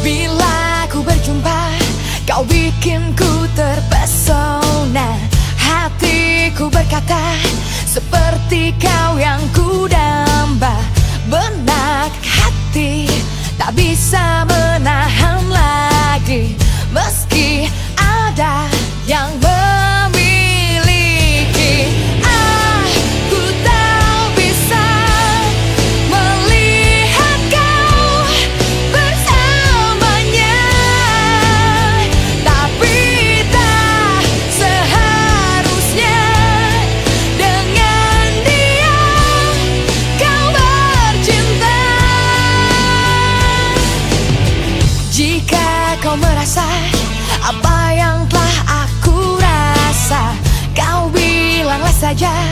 Bila ku berjumpa, Kau bikinku terpesona. Hatiku berkata Seperti kau yang ku Benak hati Tak bisa kau merasa? Apa yang telah aku rasa? Kau bilanglah saja